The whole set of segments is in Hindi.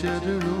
चरणों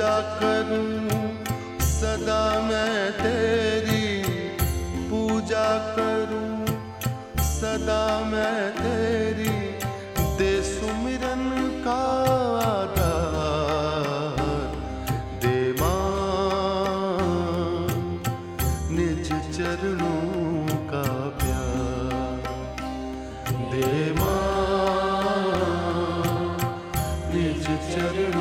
पूजा करूँ सदा मैं तेरी पूजा करूँ। सदा मैं तेरी दे सुमिरन का आधार। दे निज चरणों का प्यार। दे निज चरणों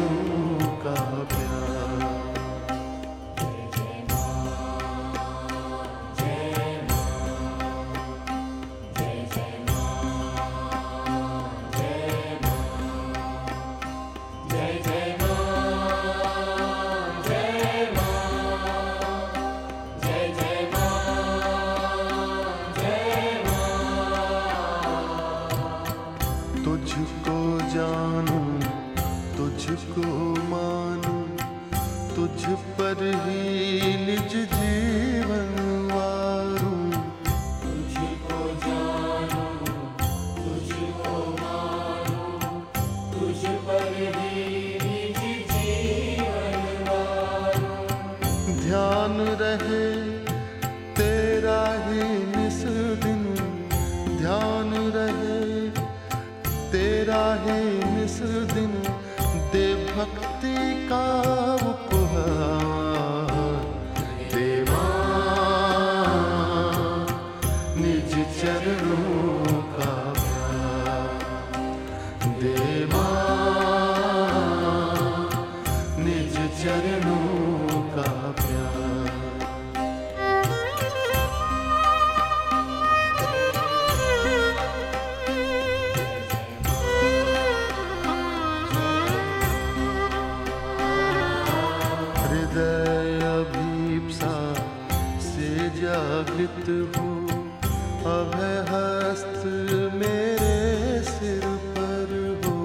तुझको मानूं तुझ पर ही निज जीवन वारूं। ध्यान रहे तेरा ही निस दिन। ध्यान रहे तेरा ही निस दिन दे भक्ति का उपहार। देवा निज चरणों का देवा जागृत हो। अभय हस्त मेरे सिर पर हो।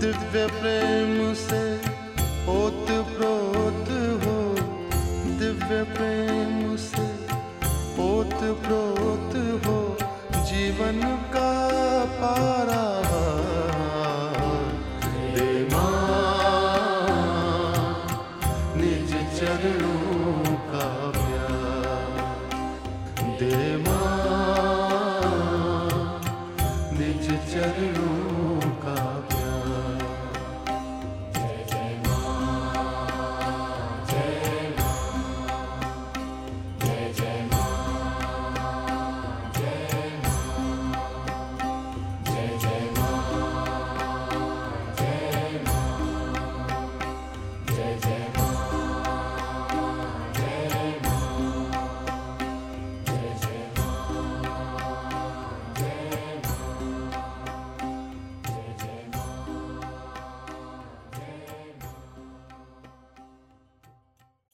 दिव्य प्रेम से ओत प्रोत हो। दिव्य प्रेम से ओत प्रोत